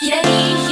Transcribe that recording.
Yeah.